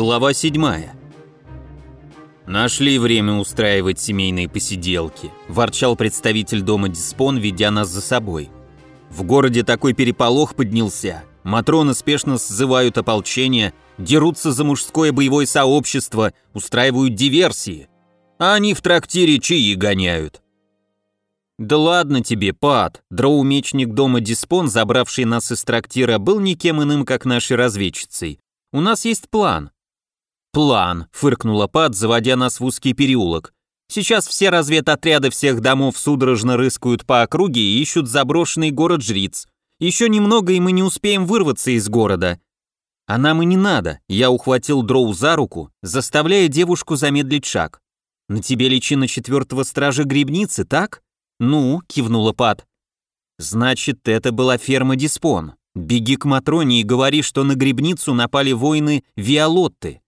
Глава 7. Нашли время устраивать семейные посиделки, ворчал представитель дома Диспон, ведя нас за собой. В городе такой переполох поднялся. Матроны спешно сзывают ополчение, дерутся за мужское боевое сообщество, устраивают диверсии. А они в трактире чаи гоняют. Да ладно тебе, Пат. Дроу-мечник дома Диспон, забравший нас из трактира, был никем иным, как нашей разведчицей. У нас есть план. «План», — фыркнула Пат, заводя нас в узкий переулок. «Сейчас все разведотряды всех домов судорожно рыскают по округе и ищут заброшенный город Жриц. Еще немного, и мы не успеем вырваться из города». «А нам и не надо», — я ухватил Дроу за руку, заставляя девушку замедлить шаг. «На тебе личина четвертого стража грибницы, так?» «Ну», — кивнула Пат. «Значит, это была ферма Диспон. Беги к Матроне и говори, что на грибницу напали воины Виолотты.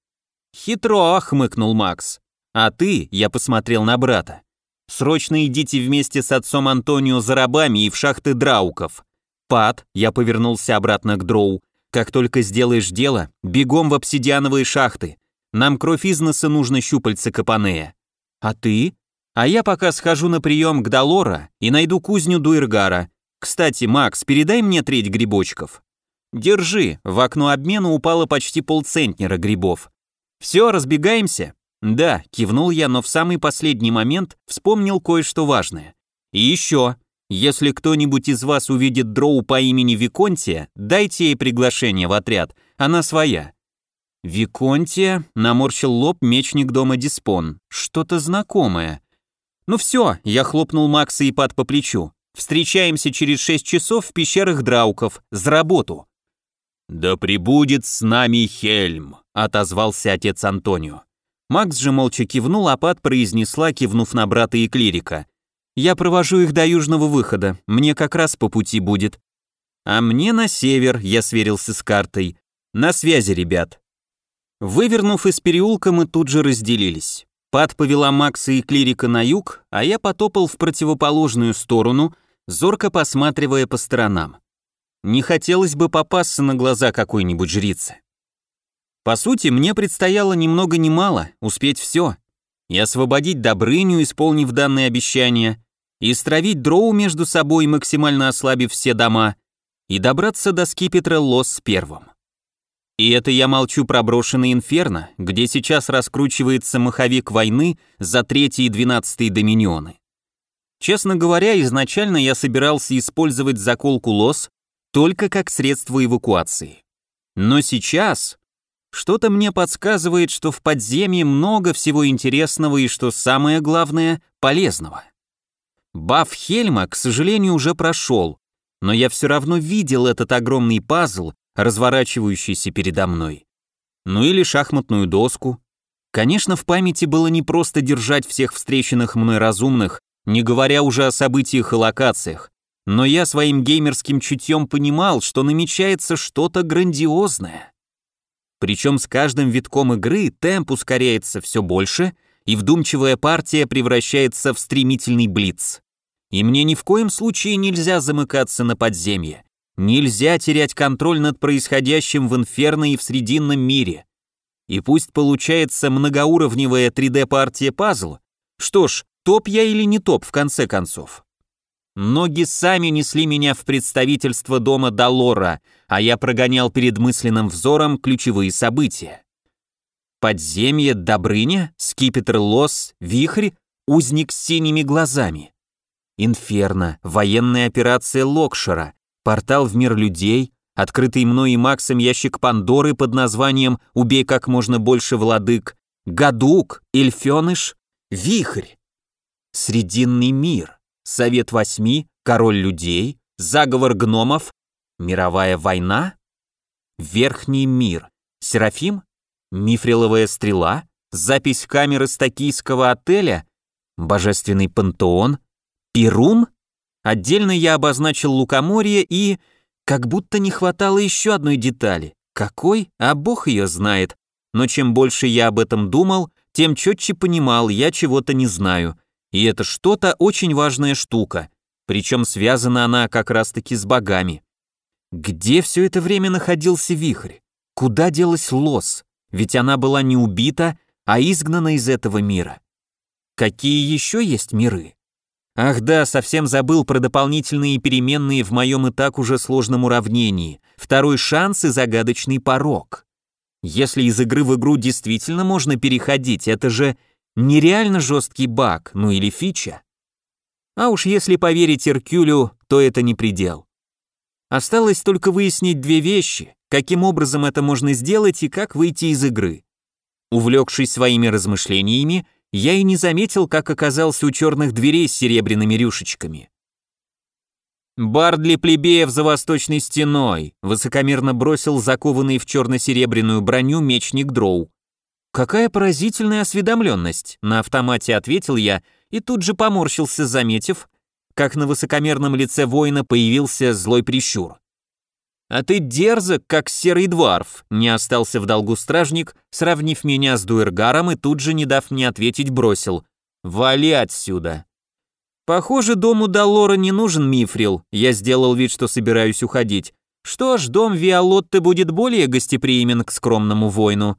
«Хитро», — хмыкнул Макс. «А ты», — я посмотрел на брата, «срочно идите вместе с отцом Антонио за рабами и в шахты Драуков. Пат», — я повернулся обратно к Дроу, «как только сделаешь дело, бегом в обсидиановые шахты. Нам кровь из носа нужно щупальца Капанея». «А ты?» «А я пока схожу на прием к Долора и найду кузню Дуэргара. Кстати, Макс, передай мне треть грибочков». «Держи», в окно обмена упало почти полцентнера грибов. «Все, разбегаемся?» «Да», — кивнул я, но в самый последний момент вспомнил кое-что важное. «И еще, если кто-нибудь из вас увидит дроу по имени Виконтия, дайте ей приглашение в отряд, она своя». «Виконтия?» — наморщил лоб мечник дома Диспон. «Что-то знакомое». «Ну все», — я хлопнул Макса и Пат по плечу. «Встречаемся через шесть часов в пещерах Драуков. За работу». «Да пребудет с нами Хельм», — отозвался отец Антонио. Макс же молча кивнул, а Пат произнесла, кивнув на брата и клирика. «Я провожу их до южного выхода, мне как раз по пути будет». «А мне на север», — я сверился с картой. «На связи, ребят». Вывернув из переулка, мы тут же разделились. Пат повела Макса и клирика на юг, а я потопал в противоположную сторону, зорко посматривая по сторонам. Не хотелось бы попасться на глаза какой-нибудь жрице. По сути, мне предстояло ни много ни мало успеть все. И освободить Добрыню, исполнив данное обещание, и стравить дроу между собой, максимально ослабив все дома, и добраться до скипетра Лос первым. И это я молчу про брошенный Инферно, где сейчас раскручивается маховик войны за третий и двенадцатый доминионы. Честно говоря, изначально я собирался использовать заколку Лос только как средство эвакуации. Но сейчас что-то мне подсказывает, что в подземье много всего интересного и, что самое главное, полезного. Баф Хельма, к сожалению, уже прошел, но я все равно видел этот огромный пазл, разворачивающийся передо мной. Ну или шахматную доску. Конечно, в памяти было не просто держать всех встреченных мной разумных, не говоря уже о событиях и локациях, но я своим геймерским чутьем понимал, что намечается что-то грандиозное. Причем с каждым витком игры темп ускоряется все больше, и вдумчивая партия превращается в стремительный блиц. И мне ни в коем случае нельзя замыкаться на подземье. Нельзя терять контроль над происходящим в Инферно и в Срединном мире. И пусть получается многоуровневая 3D-партия пазл, что ж, топ я или не топ в конце концов. Ноги сами несли меня в представительство дома Долора, а я прогонял перед мысленным взором ключевые события. Подземье, Добрыня, скипетр Лос, Вихрь, узник с синими глазами. Инферно, военная операция Локшера, портал в мир людей, открытый мной и Максом ящик Пандоры под названием «Убей как можно больше владык», Гадук, Эльфёныш, Вихрь. Срединный мир. Совет Восьми, Король Людей, Заговор Гномов, Мировая война, Верхний мир, Серафим, Мифриловая стрела, запись камеры с токийского отеля, Божественный пантеон, Перун. Отдельно я обозначил лукоморье и... Как будто не хватало еще одной детали. Какой? А бог ее знает. Но чем больше я об этом думал, тем четче понимал, я чего-то не знаю. И это что-то очень важная штука, причем связана она как раз-таки с богами. Где все это время находился вихрь? Куда делась лос? ведь она была не убита, а изгнана из этого мира. Какие еще есть миры? Ах да, совсем забыл про дополнительные переменные в моем и так уже сложном уравнении. Второй шанс и загадочный порог. Если из игры в игру действительно можно переходить, это же нереально жесткий баг, ну или фича. А уж если поверить Иркюлю, то это не предел. Осталось только выяснить две вещи, каким образом это можно сделать и как выйти из игры. Увлекшись своими размышлениями, я и не заметил, как оказался у черных дверей с серебряными рюшечками. «Бар для плебеев за восточной стеной», высокомерно бросил закованный в черно-серебряную броню мечник Дроу. «Какая поразительная осведомленность», на автомате ответил я и тут же поморщился, заметив, как на высокомерном лице воина появился злой прищур. «А ты дерзок, как серый дворф», — не остался в долгу стражник, сравнив меня с Дуэргаром и тут же, не дав мне ответить, бросил. «Вали отсюда». Похоже, дому Долора не нужен мифрил, я сделал вид, что собираюсь уходить. Что ж, дом Виолотты будет более гостеприимен к скромному воину.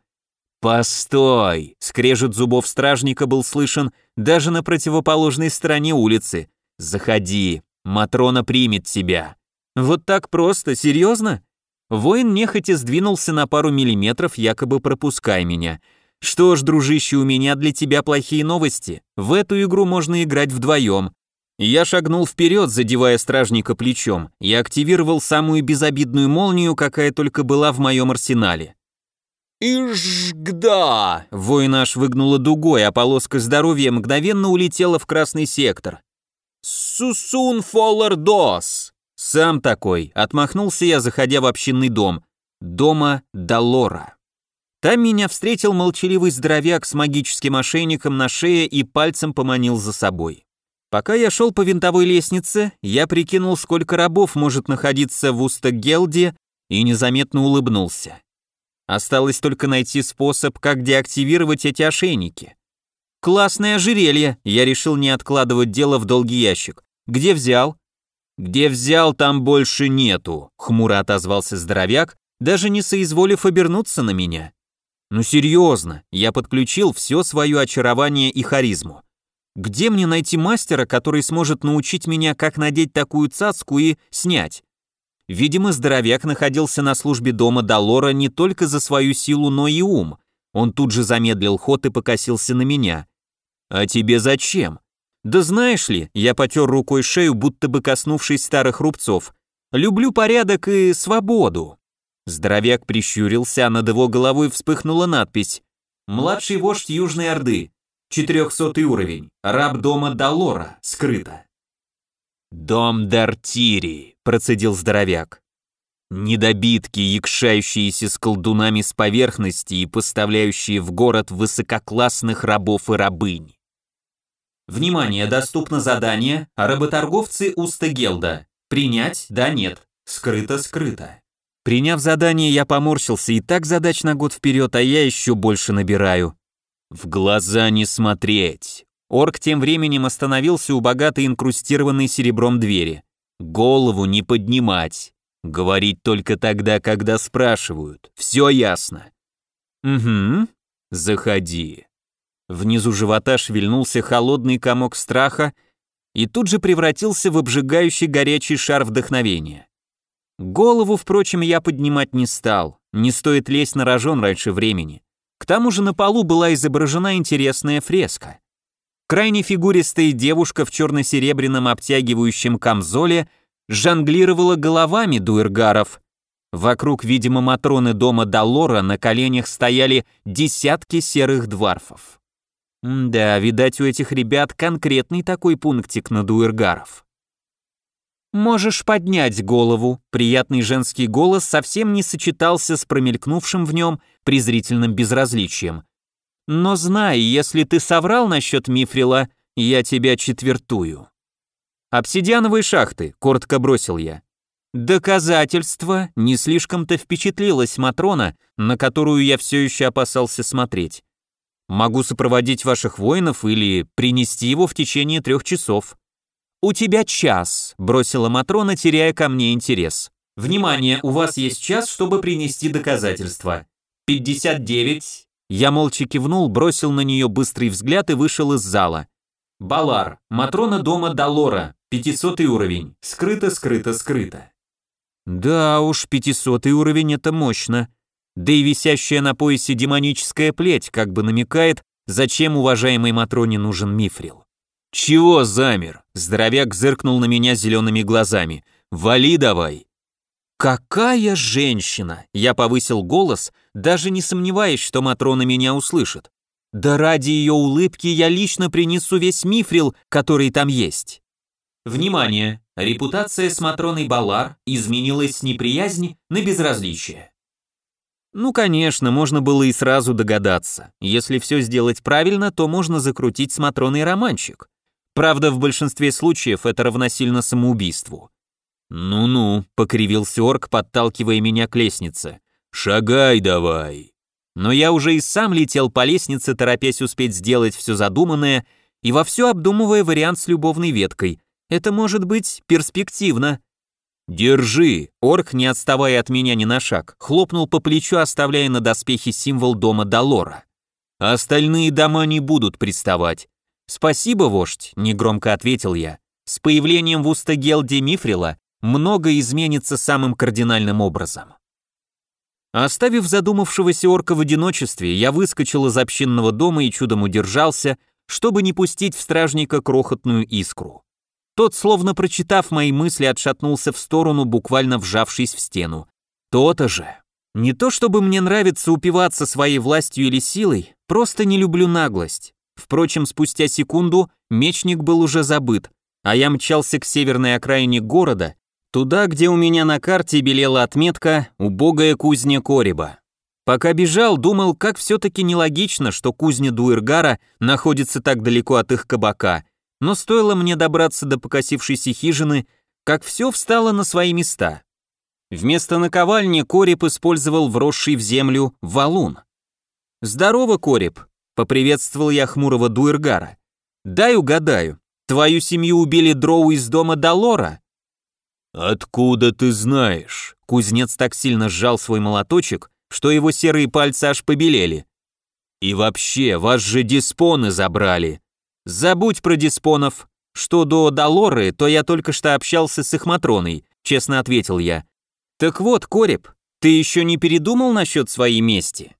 «Постой!» — скрежет зубов стражника был слышен даже на противоположной стороне улицы. «Заходи, Матрона примет тебя». Вот так просто, серьезно? Воин нехотя сдвинулся на пару миллиметров, якобы пропуская меня. Что ж, дружище, у меня для тебя плохие новости. В эту игру можно играть вдвоем. Я шагнул вперед, задевая стражника плечом, и активировал самую безобидную молнию, какая только была в моем арсенале. «Ишгда!» Воин аж выгнула дугой, а полоска здоровья мгновенно улетела в красный сектор. «Сусун фоллер дос!» «Сам такой», — отмахнулся я, заходя в общинный дом. Дома Долора. Там меня встретил молчаливый здоровяк с магическим ошейником на шее и пальцем поманил за собой. Пока я шел по винтовой лестнице, я прикинул, сколько рабов может находиться в Устагелде и незаметно улыбнулся. Осталось только найти способ, как деактивировать эти ошейники. Классное ожерелье, я решил не откладывать дело в долгий ящик. Где взял? «Где взял, там больше нету», — хмуро отозвался здоровяк, даже не соизволив обернуться на меня. «Ну серьезно, я подключил все свое очарование и харизму. Где мне найти мастера, который сможет научить меня, как надеть такую цацку и снять?» Видимо, здоровяк находился на службе дома Долора не только за свою силу, но и ум. Он тут же замедлил ход и покосился на меня. «А тебе зачем?» Да знаешь ли, я потер рукой шею, будто бы коснувшись старых рубцов. Люблю порядок и свободу. Здоровяк прищурился, а над его головой вспыхнула надпись «Младший вождь Южной Орды, 400 уровень, раб дома Долора, скрыто». «Дом Дартири», — процедил здоровяк. Недобитки, якшающиеся с колдунами с поверхности и поставляющие в город высококлассных рабов и рабынь. Внимание, доступно задание «Работорговцы Устагелда». Принять? Да, нет. Скрыто-скрыто. Приняв задание, я поморщился, и так задач на год вперед, а я еще больше набираю. В глаза не смотреть. Орк тем временем остановился у богатой инкрустированной серебром двери. Голову не поднимать. Говорить только тогда, когда спрашивают. Все ясно. Угу. Заходи. Внизу живота шевельнулся холодный комок страха и тут же превратился в обжигающий горячий шар вдохновения. Голову, впрочем, я поднимать не стал, не стоит лезть на рожон раньше времени. К тому же на полу была изображена интересная фреска. Крайне фигуристая девушка в черно-серебряном обтягивающем камзоле жонглировала головами дуэргаров. Вокруг, видимо, Матроны дома Долора на коленях стояли десятки серых дварфов. Да, видать, у этих ребят конкретный такой пунктик на дуэргаров. «Можешь поднять голову», приятный женский голос совсем не сочетался с промелькнувшим в нем презрительным безразличием. «Но знай, если ты соврал насчет Мифрила, я тебя четвертую». «Обсидиановые шахты», — коротко бросил я. «Доказательства», — не слишком-то впечатлилась Матрона, на которую я все еще опасался смотреть. Могу сопроводить ваших воинов или принести его в течение трех часов». «У тебя час», — бросила Матрона, теряя ко мне интерес. «Внимание, у вас есть час, чтобы принести доказательства. 59. Я молча кивнул, бросил на нее быстрый взгляд и вышел из зала. Балар, Матрона дома Далора, 500 уровень. Скрыто, скрыто, скрыто. Да уж, 500 уровень это мощно. Да и висящая на поясе демоническая плеть как бы намекает, зачем уважаемой Матроне нужен мифрил. «Чего замер?» Здоровяк зыркнул на меня зелеными глазами. «Вали давай!» «Какая женщина!» Я повысил голос, даже не сомневаясь, что Матрона меня услышит. Да ради ее улыбки я лично принесу весь мифрил, который там есть. Внимание! Репутация с Матроной Балар изменилась с неприязни на безразличие. Ну, конечно, можно было и сразу догадаться. Если все сделать правильно, то можно закрутить с Матроной романчик. Правда, в большинстве случаев это равносильно самоубийству. «Ну-ну», — покривился орк, подталкивая меня к лестнице. «Шагай давай». Но я уже и сам летел по лестнице, торопясь успеть сделать все задуманное и вовсю обдумывая вариант с любовной веткой. Это может быть перспективно. «Держи!» Орк, не отставая от меня ни на шаг, хлопнул по плечу, оставляя на доспехе символ дома Долора. «Остальные дома не будут приставать». «Спасибо, вождь», — негромко ответил я. «С появлением в Устагелде Мифрила многое изменится самым кардинальным образом». Оставив задумавшегося орка в одиночестве, я выскочил из общинного дома и чудом удержался, чтобы не пустить в стражника крохотную искру. Тот, словно прочитав мои мысли, отшатнулся в сторону, буквально вжавшись в стену. То-то же. Не то чтобы мне нравится упиваться своей властью или силой, просто не люблю наглость. Впрочем, спустя секунду мечник был уже забыт, а я мчался к северной окраине города, Туда, где у меня на карте белела отметка «Убогая кузня Кориба». Пока бежал, думал, как все-таки нелогично, что кузня Дуэргара находится так далеко от их кабака, но стоило мне добраться до покосившейся хижины, как все встало на свои места. Вместо наковальни Кориб использовал вросший в землю валун. «Здорово, Кориб!» — поприветствовал я хмурого Дуэргара. «Дай угадаю, твою семью убили дроу из дома Долора?» «Откуда ты знаешь?» Кузнец так сильно сжал свой молоточек, что его серые пальцы аж побелели. «И вообще, вас же диспоны забрали!» «Забудь про диспонов. Что до Долоры, то я только что общался с их Матроной», честно ответил я. «Так вот, Кореп, ты еще не передумал насчет своей мести?»